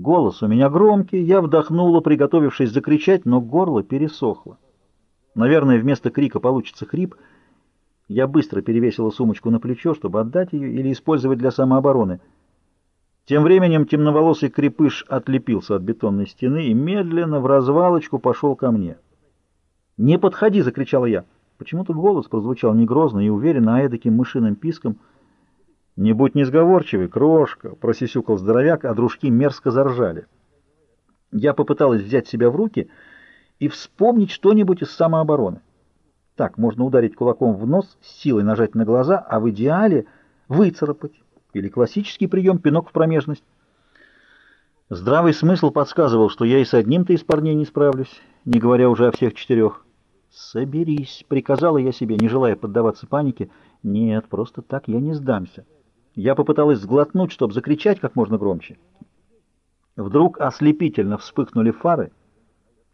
Голос у меня громкий, я вдохнула, приготовившись закричать, но горло пересохло. Наверное, вместо крика получится хрип. Я быстро перевесила сумочку на плечо, чтобы отдать ее или использовать для самообороны. Тем временем темноволосый крепыш отлепился от бетонной стены и медленно в развалочку пошел ко мне. «Не подходи!» — закричала я. Почему-то голос прозвучал не грозно и уверенно, а эдаким мышиным писком. «Не будь несговорчивый, крошка!» — просисюкал здоровяк, а дружки мерзко заржали. Я попыталась взять себя в руки и вспомнить что-нибудь из самообороны. Так, можно ударить кулаком в нос, силой нажать на глаза, а в идеале выцарапать. Или классический прием пинок в промежность. Здравый смысл подсказывал, что я и с одним-то из парней не справлюсь, не говоря уже о всех четырех. «Соберись», — приказала я себе, не желая поддаваться панике. «Нет, просто так я не сдамся». Я попыталась сглотнуть, чтобы закричать как можно громче. Вдруг ослепительно вспыхнули фары,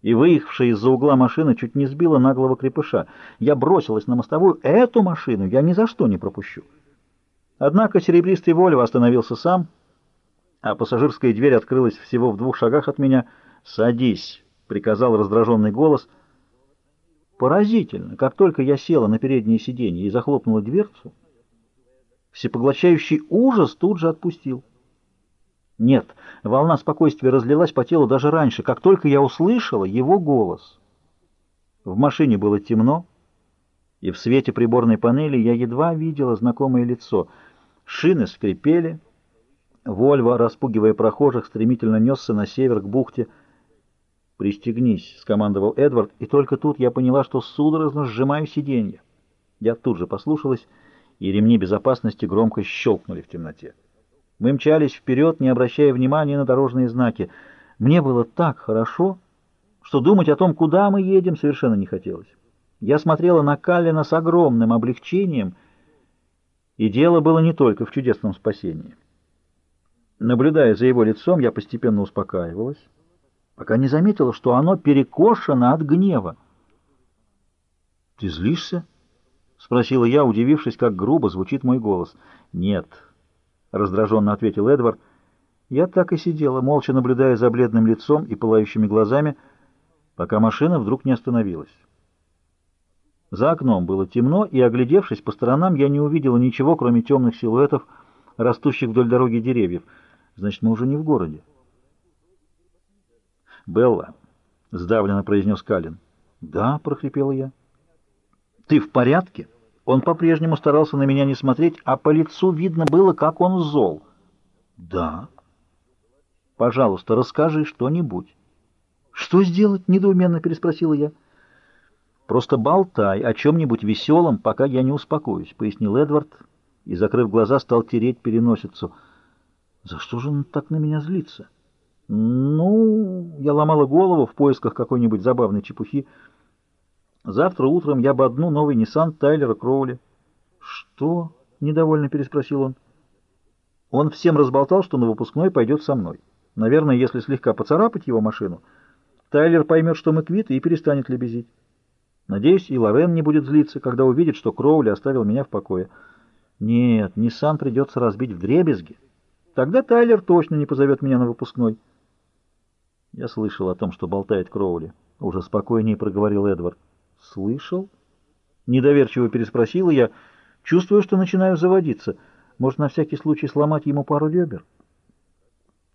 и выехавшая из-за угла машина чуть не сбила наглого крепыша. Я бросилась на мостовую. Эту машину я ни за что не пропущу. Однако серебристый Вольво остановился сам, а пассажирская дверь открылась всего в двух шагах от меня. «Садись», — приказал раздраженный голос — Поразительно, как только я села на переднее сиденье и захлопнула дверцу, всепоглощающий ужас тут же отпустил. Нет, волна спокойствия разлилась по телу даже раньше, как только я услышала его голос. В машине было темно, и в свете приборной панели я едва видела знакомое лицо. Шины скрипели, Вольво, распугивая прохожих, стремительно несся на север к бухте, «Пристегнись», — скомандовал Эдвард, и только тут я поняла, что судорожно сжимаю сиденье. Я тут же послушалась, и ремни безопасности громко щелкнули в темноте. Мы мчались вперед, не обращая внимания на дорожные знаки. Мне было так хорошо, что думать о том, куда мы едем, совершенно не хотелось. Я смотрела на Каллина с огромным облегчением, и дело было не только в чудесном спасении. Наблюдая за его лицом, я постепенно успокаивалась пока не заметила, что оно перекошено от гнева. — Ты злишься? — спросила я, удивившись, как грубо звучит мой голос. — Нет, — раздраженно ответил Эдвард. Я так и сидела, молча наблюдая за бледным лицом и пылающими глазами, пока машина вдруг не остановилась. За окном было темно, и, оглядевшись по сторонам, я не увидела ничего, кроме темных силуэтов, растущих вдоль дороги деревьев. Значит, мы уже не в городе. «Белла», — сдавленно произнес Калин. «Да», — прохрипела я. «Ты в порядке?» Он по-прежнему старался на меня не смотреть, а по лицу видно было, как он зол. «Да». «Пожалуйста, расскажи что-нибудь». «Что сделать?» — недоуменно переспросила я. «Просто болтай о чем-нибудь веселом, пока я не успокоюсь», — пояснил Эдвард и, закрыв глаза, стал тереть переносицу. «За что же он так на меня злится?» Ну, я ломала голову в поисках какой-нибудь забавной чепухи. Завтра утром я бы одну новый Nissan Тайлера Кроули. Что? Недовольно переспросил он. Он всем разболтал, что на выпускной пойдет со мной. Наверное, если слегка поцарапать его машину, Тайлер поймет, что мы квиты, и перестанет лебезить. Надеюсь, и Лорен не будет злиться, когда увидит, что Кроули оставил меня в покое. Нет, Ниссан придется разбить в дребезги. Тогда Тайлер точно не позовет меня на выпускной. Я слышал о том, что болтает Кроули. Уже спокойнее проговорил Эдвард. Слышал? Недоверчиво переспросила я. Чувствую, что начинаю заводиться. Может, на всякий случай сломать ему пару ребер?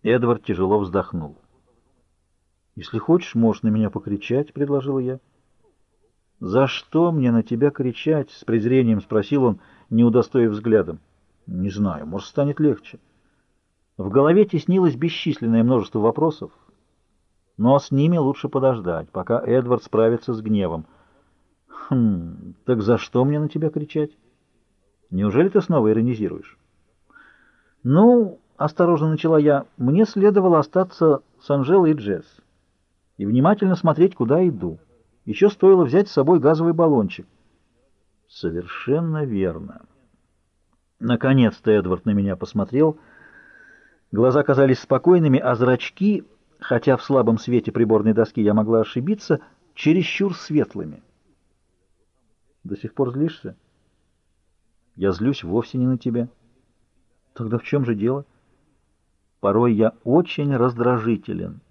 Эдвард тяжело вздохнул. «Если хочешь, можешь на меня покричать», — предложил я. «За что мне на тебя кричать?» — с презрением спросил он, не удостоив взглядом. «Не знаю, может, станет легче». В голове теснилось бесчисленное множество вопросов. Но с ними лучше подождать, пока Эдвард справится с гневом. «Хм, так за что мне на тебя кричать? Неужели ты снова иронизируешь?» «Ну, — осторожно начала я, — мне следовало остаться с Анжелой и Джесс и внимательно смотреть, куда иду. Еще стоило взять с собой газовый баллончик». «Совершенно верно». Наконец-то Эдвард на меня посмотрел. Глаза казались спокойными, а зрачки хотя в слабом свете приборной доски я могла ошибиться, чересчур светлыми. До сих пор злишься? Я злюсь вовсе не на тебя. Тогда в чем же дело? Порой я очень раздражителен.